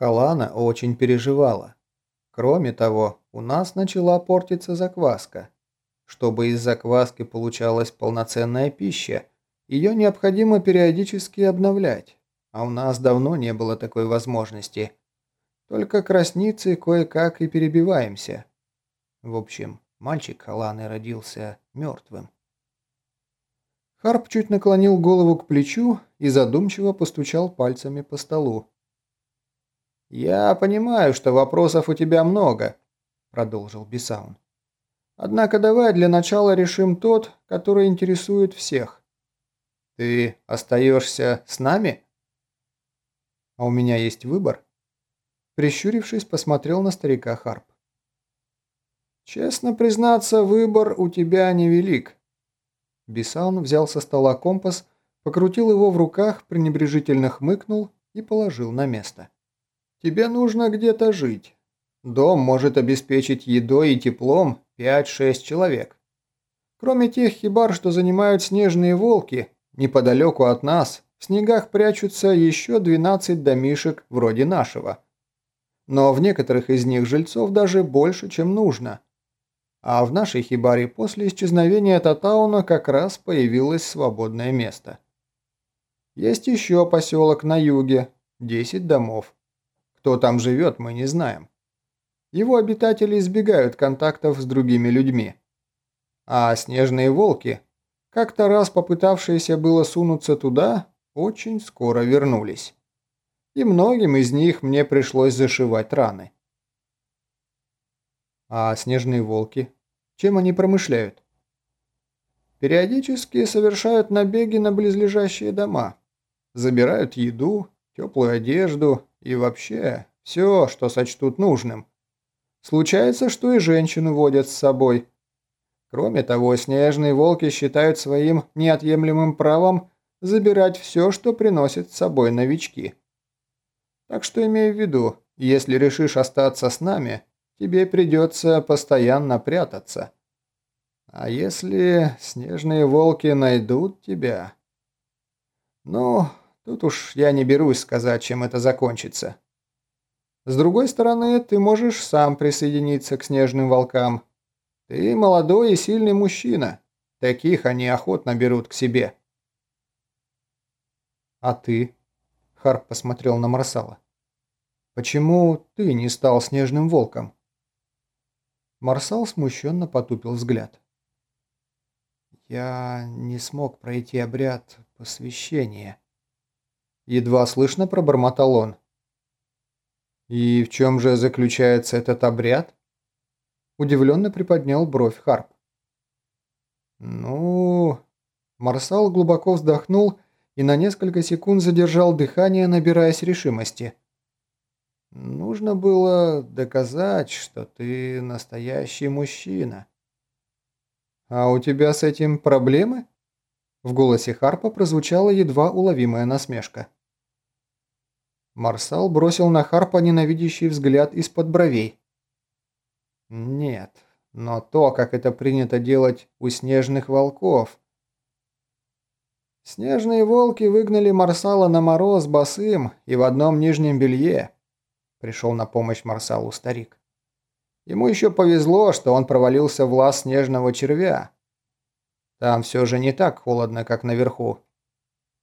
Халана очень переживала. Кроме того, у нас начала портиться закваска. Чтобы из закваски получалась полноценная пища, ее необходимо периодически обновлять, а у нас давно не было такой возможности. Только красницы кое-как и перебиваемся. В общем, мальчик Халаны родился мертвым. Харп чуть наклонил голову к плечу и задумчиво постучал пальцами по столу. «Я понимаю, что вопросов у тебя много», – продолжил Бисаун. «Однако давай для начала решим тот, который интересует всех. Ты остаешься с нами?» «А у меня есть выбор?» Прищурившись, посмотрел на старика Харп. «Честно признаться, выбор у тебя невелик». Бисаун взял со стола компас, покрутил его в руках, пренебрежительно хмыкнул и положил на место. «Тебе нужно где-то жить. Дом может обеспечить едой и теплом 5-6 человек. Кроме тех хибар, что занимают снежные волки, неподалеку от нас в снегах прячутся еще 12 домишек вроде нашего. Но в некоторых из них жильцов даже больше, чем нужно. А в нашей хибаре после исчезновения Татауна как раз появилось свободное место. Есть еще поселок на юге, 10 домов. Кто там живет, мы не знаем. Его обитатели избегают контактов с другими людьми. А снежные волки, как-то раз попытавшиеся было сунуться туда, очень скоро вернулись. И многим из них мне пришлось зашивать раны. А снежные волки? Чем они промышляют? Периодически совершают набеги на близлежащие дома. Забирают еду, теплую одежду и вообще все, что сочтут нужным. Случается, что и женщину водят с собой. Кроме того, снежные волки считают своим неотъемлемым правом забирать все, что приносят с собой новички. Так что имей в виду, если решишь остаться с нами, тебе придется постоянно прятаться. А если снежные волки найдут тебя... Ну, тут уж я не берусь сказать, чем это закончится. С другой стороны, ты можешь сам присоединиться к снежным волкам. Ты молодой и сильный мужчина. Таких они охотно берут к себе. «А ты?» – Харп посмотрел на Марсала. «Почему ты не стал снежным волком?» Марсал смущенно потупил взгляд. «Я не смог пройти обряд посвящения». Едва слышно пробормотал он. «И в чем же заключается этот обряд?» Удивленно приподнял бровь Харп. «Ну...» Марсал глубоко вздохнул и на несколько секунд задержал дыхание, набираясь решимости. «Нужно было доказать, что ты настоящий мужчина». «А у тебя с этим проблемы?» В голосе Харпа прозвучала едва уловимая насмешка. Марсал бросил на Харпа ненавидящий взгляд из-под бровей. «Нет, но то, как это принято делать у снежных волков, Снежные волки выгнали Марсала на мороз босым и в одном нижнем белье. Пришел на помощь Марсалу старик. Ему еще повезло, что он провалился в лаз снежного червя. Там все же не так холодно, как наверху.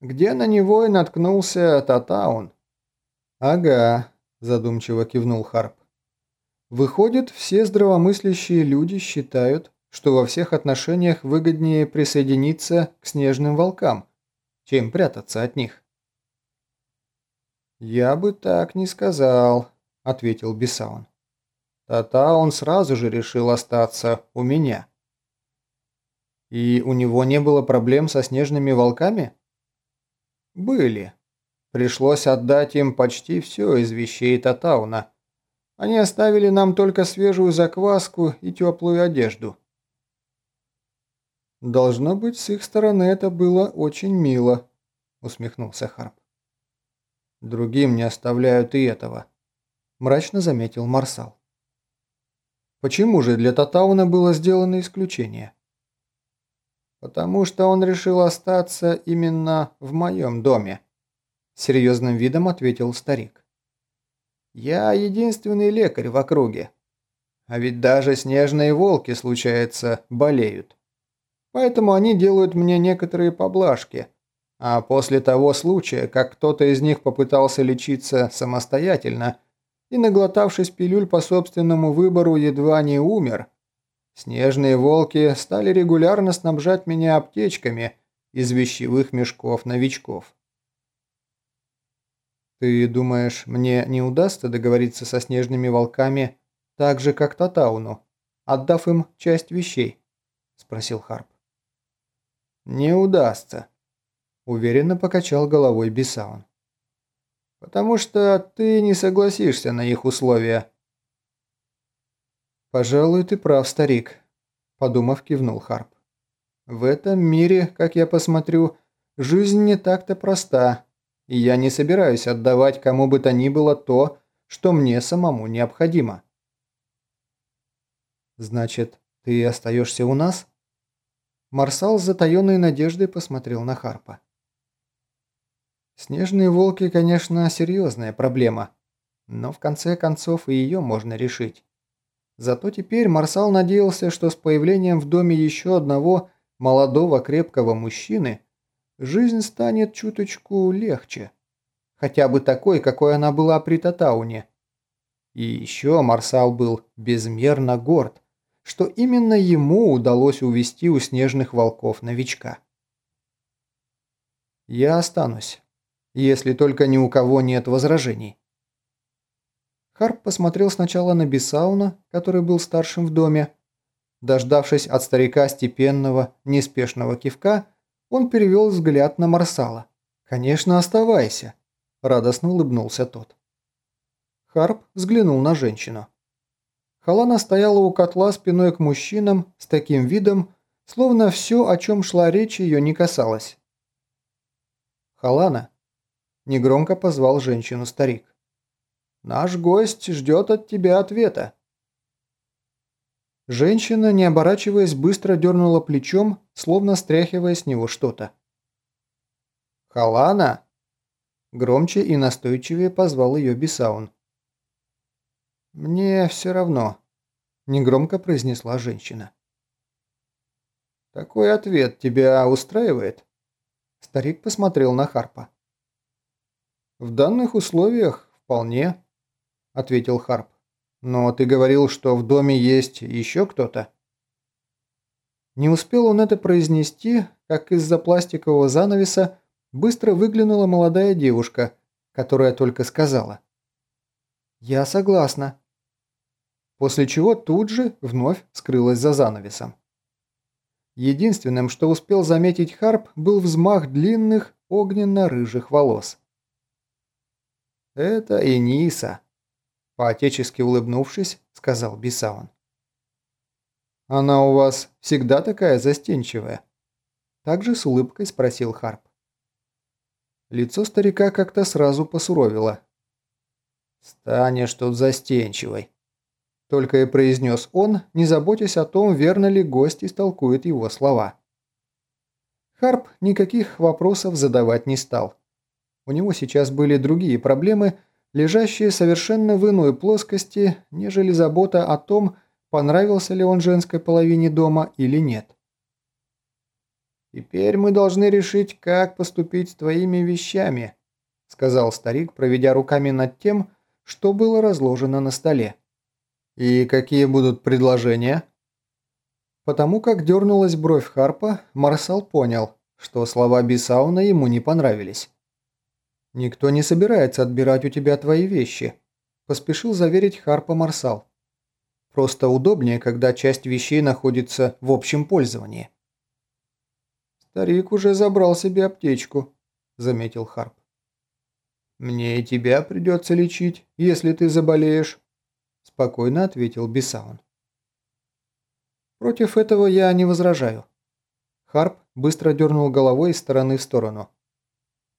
Где на него и наткнулся Татаун. «Ага», – задумчиво кивнул Харп. «Выходит, все здравомыслящие люди считают, что во всех отношениях выгоднее присоединиться к снежным волкам, чем прятаться от них. «Я бы так не сказал», — ответил Бесаун. «Тата он сразу же решил остаться у меня». «И у него не было проблем со снежными волками?» «Были. Пришлось отдать им почти все из вещей Татауна. Они оставили нам только свежую закваску и теплую одежду». «Должно быть, с их стороны это было очень мило», — усмехнулся Харп. «Другим не оставляют и этого», — мрачно заметил Марсал. «Почему же для Татауна было сделано исключение?» «Потому что он решил остаться именно в моем доме», — серьезным видом ответил старик. Я единственный лекарь в округе. А ведь даже снежные волки, случается, болеют. Поэтому они делают мне некоторые поблажки. А после того случая, как кто-то из них попытался лечиться самостоятельно и, наглотавшись пилюль по собственному выбору, едва не умер, снежные волки стали регулярно снабжать меня аптечками из вещевых мешков новичков. «Ты думаешь, мне не удастся договориться со снежными волками так же, как Татауну, отдав им часть вещей?» – спросил Харп. «Не удастся», – уверенно покачал головой Бисаун. «Потому что ты не согласишься на их условия». «Пожалуй, ты прав, старик», – подумав, кивнул Харп. «В этом мире, как я посмотрю, жизнь не так-то проста, и я не собираюсь отдавать кому бы то ни было то, что мне самому необходимо. Значит, ты остаешься у нас? Марсал с затаенной надеждой посмотрел на Харпа. Снежные волки, конечно, серьезная проблема, но в конце концов и ее можно решить. Зато теперь Марсал надеялся, что с появлением в доме еще одного молодого крепкого мужчины – жизнь станет чуточку легче. Хотя бы такой, какой она была при Татауне. И еще Марсал был безмерно горд, что именно ему удалось увести у снежных волков новичка. «Я останусь, если только ни у кого нет возражений». Харп посмотрел сначала на Бесауна, который был старшим в доме. Дождавшись от старика степенного, неспешного кивка, он перевел взгляд на Марсала. «Конечно, оставайся», – радостно улыбнулся тот. Харп взглянул на женщину. Халана стояла у котла спиной к мужчинам с таким видом, словно все, о чем шла речь, ее не касалось. «Халана», – негромко позвал женщину старик. «Наш гость ждет от тебя ответа». Женщина, не оборачиваясь, быстро дернула плечом, словно стряхивая с него что-то. «Халана!» Громче и настойчивее позвал ее Бисаун. «Мне все равно», – негромко произнесла женщина. «Такой ответ тебя устраивает?» Старик посмотрел на Харпа. «В данных условиях вполне», – ответил Харп. «Но ты говорил, что в доме есть еще кто-то?» Не успел он это произнести, как из-за пластикового занавеса быстро выглянула молодая девушка, которая только сказала «Я согласна», после чего тут же вновь скрылась за занавесом. Единственным, что успел заметить Харп, был взмах длинных огненно-рыжих волос. «Это Эниса», – поотечески улыбнувшись, сказал Бисаун. «Она у вас всегда такая застенчивая?» Также с улыбкой спросил Харп. Лицо старика как-то сразу посуровило. «Станешь тут застенчивой», – только и произнес он, не заботясь о том, верно ли гость истолкует его слова. Харп никаких вопросов задавать не стал. У него сейчас были другие проблемы, лежащие совершенно в иной плоскости, нежели забота о том, понравился ли он женской половине дома или нет. «Теперь мы должны решить, как поступить с твоими вещами», сказал старик, проведя руками над тем, что было разложено на столе. «И какие будут предложения?» Потому как дернулась бровь Харпа, Марсал понял, что слова Бисауна ему не понравились. «Никто не собирается отбирать у тебя твои вещи», – поспешил заверить Харпа Марсал. Просто удобнее, когда часть вещей находится в общем пользовании. «Старик уже забрал себе аптечку», – заметил Харп. «Мне и тебя придется лечить, если ты заболеешь», – спокойно ответил Бисаун. «Против этого я не возражаю». Харп быстро дернул головой из стороны в сторону.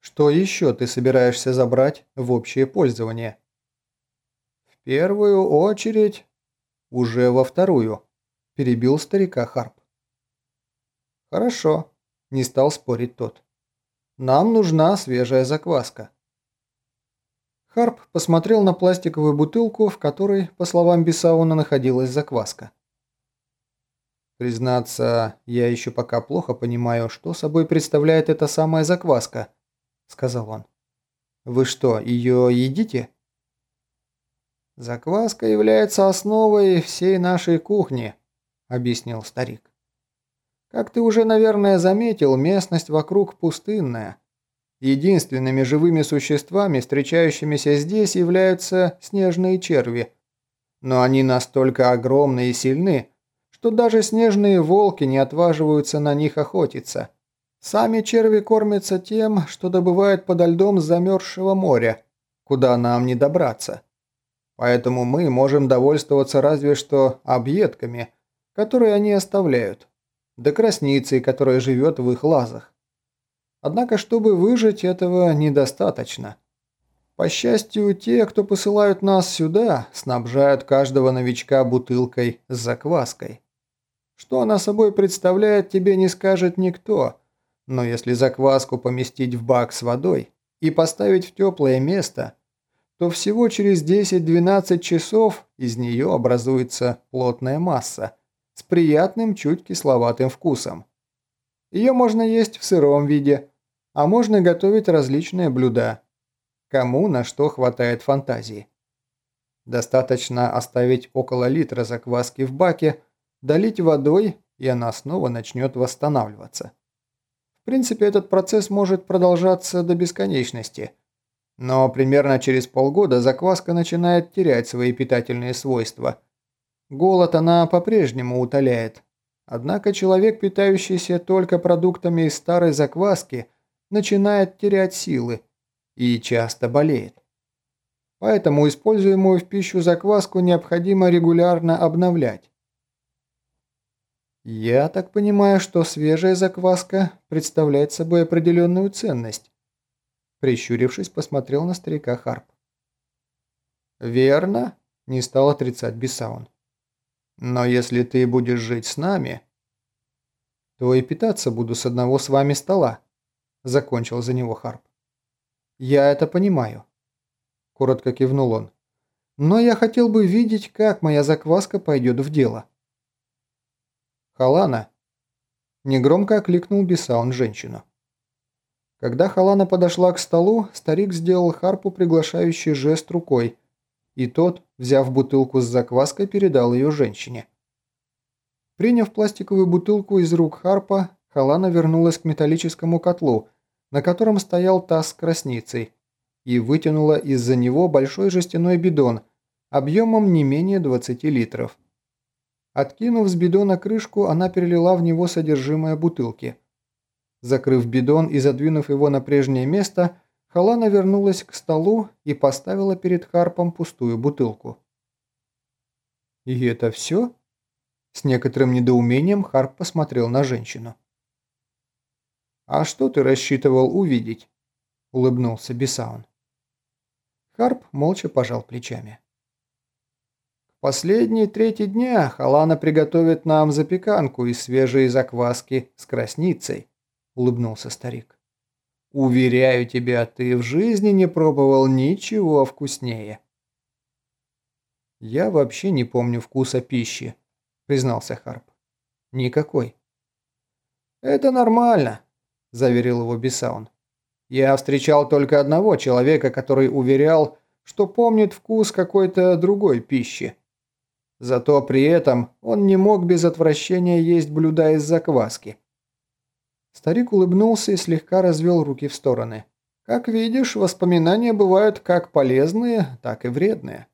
«Что еще ты собираешься забрать в общее пользование?» «В первую очередь «Уже во вторую», – перебил старика Харп. «Хорошо», – не стал спорить тот. «Нам нужна свежая закваска». Харп посмотрел на пластиковую бутылку, в которой, по словам Бесауна, находилась закваска. «Признаться, я еще пока плохо понимаю, что собой представляет эта самая закваска», — сказал он. «Вы что, ее едите?» «Закваска является основой всей нашей кухни», — объяснил старик. «Как ты уже, наверное, заметил, местность вокруг пустынная. Единственными живыми существами, встречающимися здесь, являются снежные черви. Но они настолько огромны и сильны, что даже снежные волки не отваживаются на них охотиться. Сами черви кормятся тем, что добывают подо льдом замерзшего моря, куда нам не добраться. Поэтому мы можем довольствоваться разве что объедками, которые они оставляют, да красницей, которая живет в их лазах. Однако, чтобы выжить, этого недостаточно. По счастью, те, кто посылают нас сюда, снабжают каждого новичка бутылкой с закваской. Что она собой представляет, тебе не скажет никто, но если закваску поместить в бак с водой и поставить в теплое место, то всего через 10-12 часов из нее образуется плотная масса с приятным, чуть кисловатым вкусом. Ее можно есть в сыром виде, а можно готовить различные блюда. Кому на что хватает фантазии. Достаточно оставить около литра закваски в баке, долить водой, и она снова начнет восстанавливаться. Принципе, этот процесс может продолжаться до бесконечности. Но примерно через полгода закваска начинает терять свои питательные свойства. Голод она по-прежнему утоляет. Однако человек, питающийся только продуктами из старой закваски, начинает терять силы и часто болеет. Поэтому используемую в пищу закваску необходимо регулярно обновлять. Я так понимаю, что свежая закваска представляет собой определенную ценность. Прищурившись, посмотрел на старика Харп. «Верно», – не стал отрицать Бесаун. «Но если ты будешь жить с нами, то и питаться буду с одного с вами стола», – закончил за него Харп. «Я это понимаю», – коротко кивнул он. «Но я хотел бы видеть, как моя закваска пойдет в дело». «Халана!» Негромко окликнул Бесаун женщину. Когда Халана подошла к столу, старик сделал Харпу приглашающий жест рукой, и тот, взяв бутылку с закваской, передал ее женщине. Приняв пластиковую бутылку из рук Харпа, Халана вернулась к металлическому котлу, на котором стоял таз с красницей, и вытянула из-за него большой жестяной бидон объемом не менее 20 литров. Откинув с бидона крышку, она перелила в него содержимое бутылки. Закрыв бидон и задвинув его на прежнее место, Халана вернулась к столу и поставила перед Харпом пустую бутылку. «И это все?» С некоторым недоумением Харп посмотрел на женщину. «А что ты рассчитывал увидеть?» – улыбнулся Бесаун. Харп молча пожал плечами. Последние третий дня Халана приготовит нам запеканку из свежей закваски с красницей», – улыбнулся старик. «Уверяю тебя, ты в жизни не пробовал ничего вкуснее». «Я вообще не помню вкуса пищи», – признался Харп. «Никакой». «Это нормально», – заверил его Бесаун. «Я встречал только одного человека, который уверял, что помнит вкус какой-то другой пищи. Зато при этом он не мог без отвращения есть блюда из закваски. Старик улыбнулся и слегка развел руки в стороны. Как видишь, воспоминания бывают как полезные, так и вредные.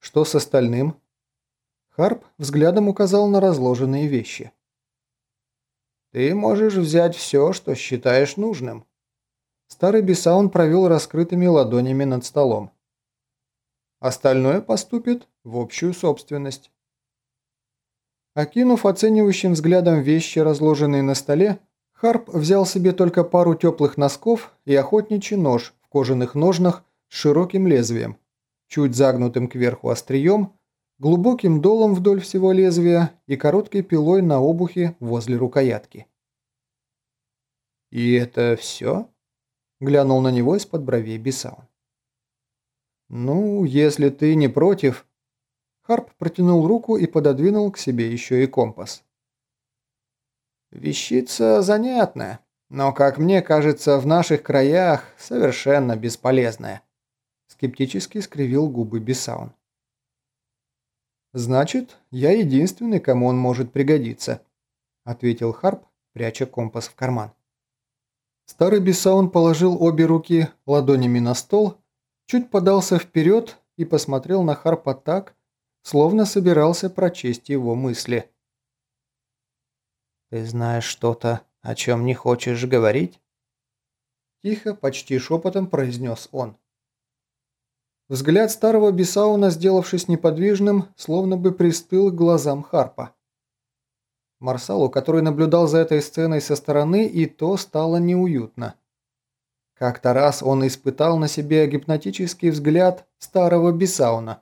Что с остальным? Харп взглядом указал на разложенные вещи. Ты можешь взять все, что считаешь нужным. Старый Бесаун провел раскрытыми ладонями над столом. Остальное поступит в общую собственность. Окинув оценивающим взглядом вещи, разложенные на столе, Харп взял себе только пару теплых носков и охотничий нож в кожаных ножнах с широким лезвием, чуть загнутым кверху острием, глубоким долом вдоль всего лезвия и короткой пилой на обухе возле рукоятки. «И это все?» – глянул на него из-под бровей Бесаун. «Ну, если ты не против...» Харп протянул руку и пододвинул к себе еще и компас. «Вещица занятная, но, как мне кажется, в наших краях совершенно бесполезная», скептически скривил губы Бесаун. «Значит, я единственный, кому он может пригодиться», ответил Харп, пряча компас в карман. Старый Бесаун положил обе руки ладонями на стол, чуть подался вперед и посмотрел на Харпа так, словно собирался прочесть его мысли. «Ты знаешь что-то, о чем не хочешь говорить?» Тихо, почти шепотом произнес он. Взгляд старого Бесауна, сделавшись неподвижным, словно бы пристыл к глазам Харпа. Марсалу, который наблюдал за этой сценой со стороны, и то стало неуютно. Как-то раз он испытал на себе гипнотический взгляд старого Бесауна.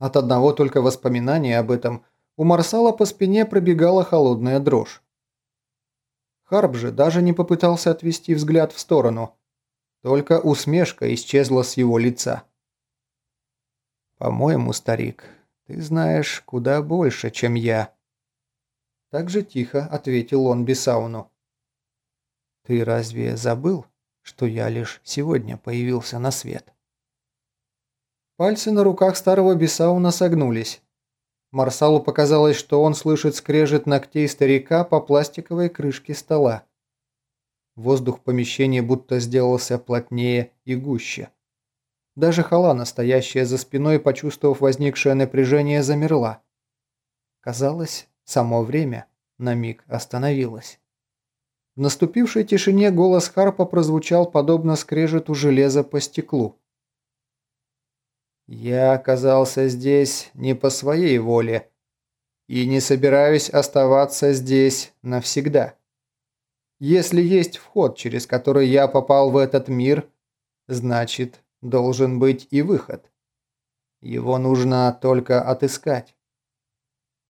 От одного только воспоминания об этом у Марсала по спине пробегала холодная дрожь. Харп же даже не попытался отвести взгляд в сторону. Только усмешка исчезла с его лица. «По-моему, старик, ты знаешь куда больше, чем я», так же тихо ответил он Бесауну. «Ты разве забыл, что я лишь сегодня появился на свет?» Пальцы на руках старого Бесауна согнулись. Марсалу показалось, что он слышит скрежет ногтей старика по пластиковой крышке стола. Воздух в помещении будто сделался плотнее и гуще. Даже Халана, стоящая за спиной, почувствовав возникшее напряжение, замерла. Казалось, Само время на миг остановилось. В наступившей тишине голос Харпа прозвучал подобно скрежету железа по стеклу. «Я оказался здесь не по своей воле и не собираюсь оставаться здесь навсегда. Если есть вход, через который я попал в этот мир, значит, должен быть и выход. Его нужно только отыскать.